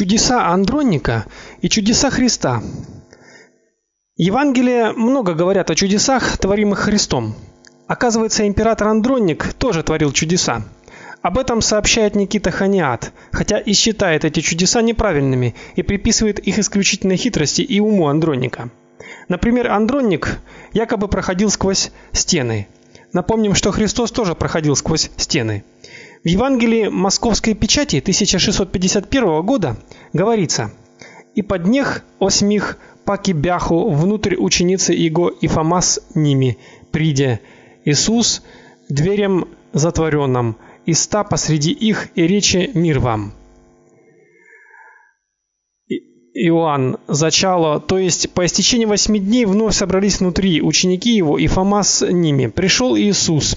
Чудеса Андроника и чудеса Христа. Евангелия много говорят о чудесах, творимых Христом. Оказывается, император Андроник тоже творил чудеса. Об этом сообщает Никита Ханиат, хотя и считает эти чудеса неправильными и приписывает их исключительно хитрости и уму Андроника. Например, Андроник якобы проходил сквозь стены. Напомним, что Христос тоже проходил сквозь стены. В Евангелии Московской печати 1651 года говорится: "И поднех осьмих паки бяху внутрь ученицы его и Фома с ними, приде Иисус дверям затворенным, и ста посреди их и речи мир вам". Иоанн зачало, то есть по истечении восьми дней вновь собрались внутри ученики его и Фома ними. Пришел Иисус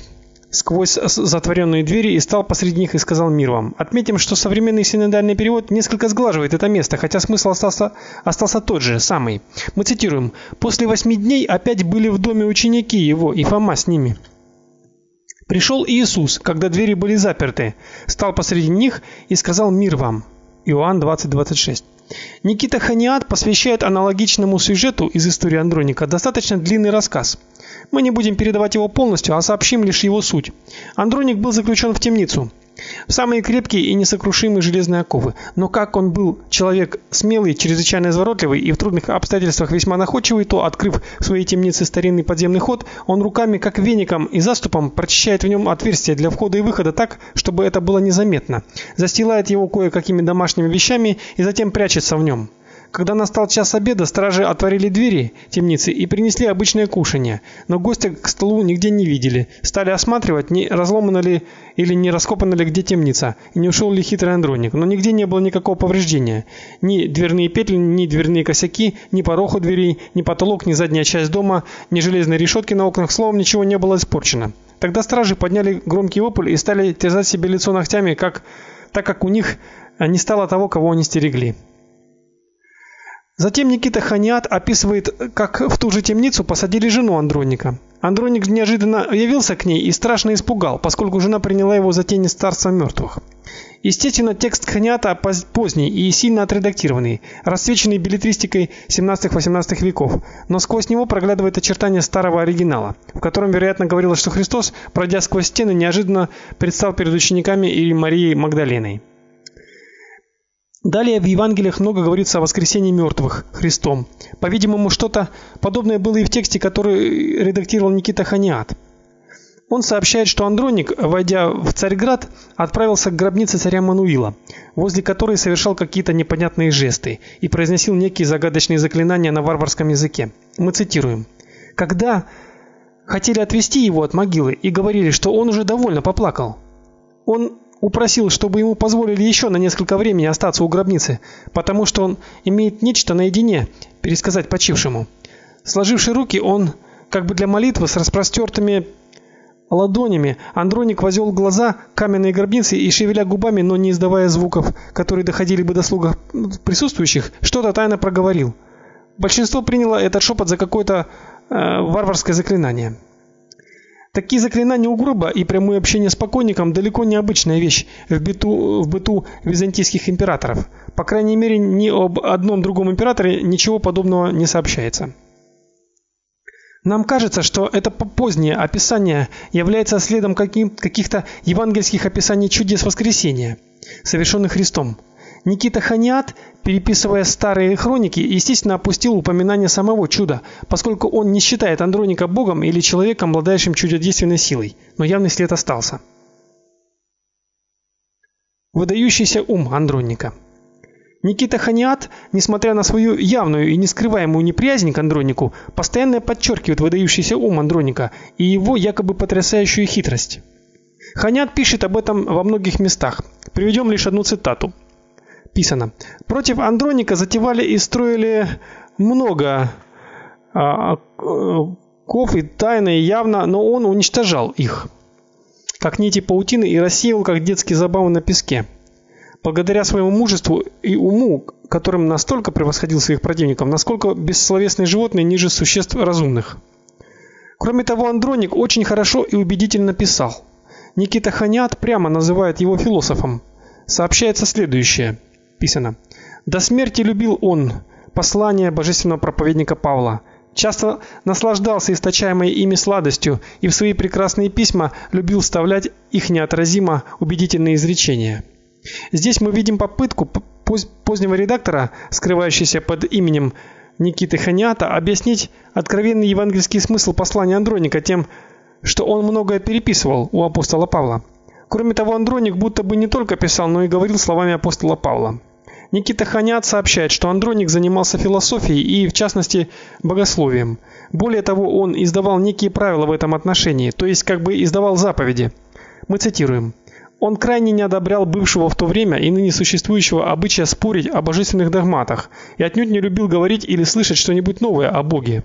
сквозь затворенные двери и стал посреди них и сказал мир вам. Отметим, что современный синодальный перевод несколько сглаживает это место, хотя смысл остался остался тот же, самый. Мы цитируем: "После восьми дней опять были в доме ученики его и Фома с ними". Пришел Иисус, когда двери были заперты, стал посреди них и сказал мир вам. Иоанн 20:26. Никита Ханиат посвящает аналогичному сюжету из истории Андроника достаточно длинный рассказ. Мы не будем передавать его полностью, а сообщим лишь его суть. Андроник был заключен в темницу в самые крепкие и несокрушимые железные оковы. Но как он был человек смелый, чрезвычайно изворотливый и в трудных обстоятельствах весьма находчивый, то, открыв в своей темнице старинный подземный ход, он руками, как веником и заступом, прочищает в нем отверстия для входа и выхода так, чтобы это было незаметно. Застилает его кое-какими домашними вещами и затем прячется в нем. Когда настал час обеда, стражи отворили двери темницы и принесли обычное кушанье, но гостя к столу нигде не видели. Стали осматривать, не разломана ли или не раскопана ли где темница, и не ушел ли хитрый андроник, но нигде не было никакого повреждения. Ни дверные петли, ни дверные косяки, ни порог у дверей, ни потолок, ни задняя часть дома, ни железные решетки на окнах, словом, ничего не было испорчено. Тогда стражи подняли громкий вопль и стали терзать себе лицо ногтями, как так как у них не стало того, кого они стерегли. Затем Никита Ханиат описывает, как в ту же темницу посадили жену Андроника. Андроник неожиданно явился к ней и страшно испугал, поскольку жена приняла его за тень царства мертвых. Естественно, текст Ханиата поздний и сильно отредактированный, расцвеченный беллетристикой 17-18 веков, но сквозь него проглядывает очертания старого оригинала, в котором, вероятно, говорилось, что Христос, пройдя сквозь стены, неожиданно предстал перед учениками и Марией Магдаленой. Далее в Евангелиях много говорится о воскресении мертвых Христом. По-видимому, что-то подобное было и в тексте, который редактировал Никита Ханиат. Он сообщает, что Андроник, войдя в Царьград, отправился к гробнице царя Мануила, возле которой совершал какие-то непонятные жесты и произносил некие загадочные заклинания на варварском языке. Мы цитируем: "Когда хотели отвести его от могилы и говорили, что он уже довольно поплакал, он упросил, чтобы ему позволили еще на несколько времени остаться у гробницы, потому что он имеет нечто наедине пересказать почившему. Сложивши руки, он, как бы для молитвы с распростертыми ладонями, Андроник возвел глаза к каменной гробнице и шевеля губами, но не издавая звуков, которые доходили бы до слуха присутствующих, что-то тайно проговорил. Большинство приняло этот шепот за какое-то э, варварское заклинание. Такие заклинания у гроба и прямое общение с покойником далеко не обычная вещь в быту в быту византийских императоров. По крайней мере, ни об одном другом императоре ничего подобного не сообщается. Нам кажется, что это позднее описание является следом каких-то евангельских описаний чудес воскресения, совершенных Христом. Никита Ханиат, переписывая старые хроники, естественно, опустил упоминание самого чуда, поскольку он не считает Андроника богом или человеком, обладающим чудодейственной силой, но явный след остался. Выдающийся ум Андроника. Никита Ханиат, несмотря на свою явную и нескрываемую неприязнь к Андронику, постоянно подчеркивает выдающийся ум Андроника и его якобы потрясающую хитрость. Ханиат пишет об этом во многих местах. Приведем лишь одну цитату писано. Против Андроника затевали и строили много а, ков и тайно и явно, но он уничтожал их, как нити паутины и рассеивал, как детские забавы на песке. Благодаря своему мужеству и уму, которым настолько превосходил своих противников, насколько бессловесные животные ниже существ разумных. Кроме того, Андроник очень хорошо и убедительно писал. Никита Ханят прямо называет его философом. Сообщается следующее: написано: До смерти любил он послания божественного проповедника Павла. Часто наслаждался источаемой ими сладостью и в свои прекрасные письма любил вставлять их неотразимо убедительные изречения. Здесь мы видим попытку позднего редактора, скрывающегося под именем Никиты Ханята, объяснить откровенный евангельский смысл послания Андроника тем, что он многое переписывал у апостола Павла. Кроме того, Андроник будто бы не только писал, но и говорил словами апостола Павла. Никита Ханят сообщает, что Андроник занимался философией и, в частности, богословием. Более того, он издавал некие правила в этом отношении, то есть как бы издавал заповеди. Мы цитируем: он крайне не одобрял бывшего в то время и ныне существующего обычая спорить о божественных догматах и отнюдь не любил говорить или слышать что-нибудь новое о Боге.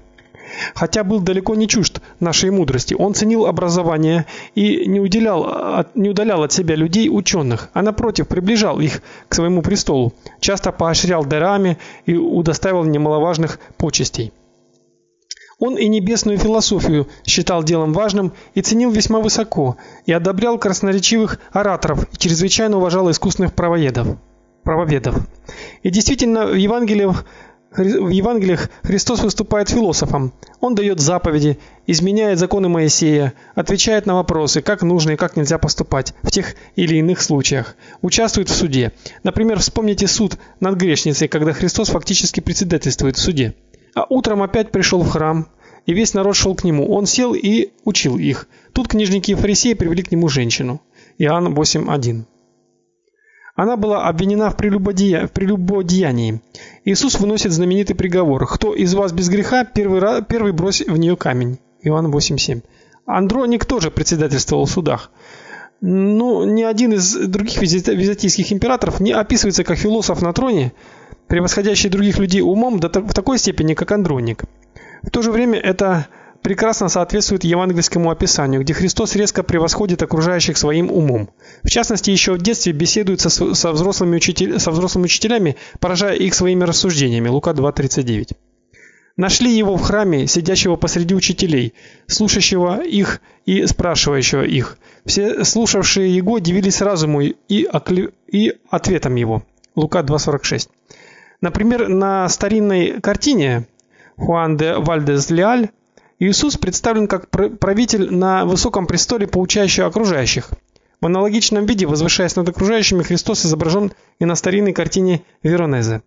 Хотя был далеко не чужд нашей мудрости, он ценил образование и не уделял не удалял от себя людей ученых, а напротив приближал их к своему престолу, часто поощрял дарами и удостаивал немаловажных почестей. Он и небесную философию считал делом важным и ценил весьма высоко, и одобрял красноречивых ораторов и чрезвычайно уважал искусных правоедов. Правоведов. И действительно, в Евангелиях в Евангелиях Христос выступает философом. Он дает заповеди, изменяет законы Моисея, отвечает на вопросы, как нужно и как нельзя поступать в тех или иных случаях, участвует в суде. Например, вспомните суд над грешницей, когда Христос фактически председательствует в суде. А утром опять пришел в храм, и весь народ шел к нему. Он сел и учил их. Тут книжники и фарисеи привели к нему женщину. Иоанн 8:1. Она была обвинена в прелюбодеянии, в прелюбодеянии. Иисус выносит знаменитый приговор: "Кто из вас без греха, первый раз, первый брось в нее камень". Иоанн 8:7. Андроник тоже председательствовал в судах. Ну, ни один из других византийских императоров не описывается как философ на троне, превосходящий других людей умом в такой степени, как Андроник. В то же время это прекрасно соответствует евангельскому описанию, где Христос резко превосходит окружающих своим умом. В частности, еще в детстве беседует со, со взрослыми учителями, со взрослыми учителями, поражая их своими рассуждениями. Лука 2:39. Нашли его в храме, сидящего посреди учителей, слушающего их и спрашивающего их. Все слушавшие его дивились разуму и и ответам его. Лука 2:46. Например, на старинной картине Хуан де Вальдес Леаль Иисус представлен как правитель на высоком престоле, поучающий окружающих. В аналогичном виде, возвышаясь над окружающими, Христос изображен и на старинной картине Веронезе.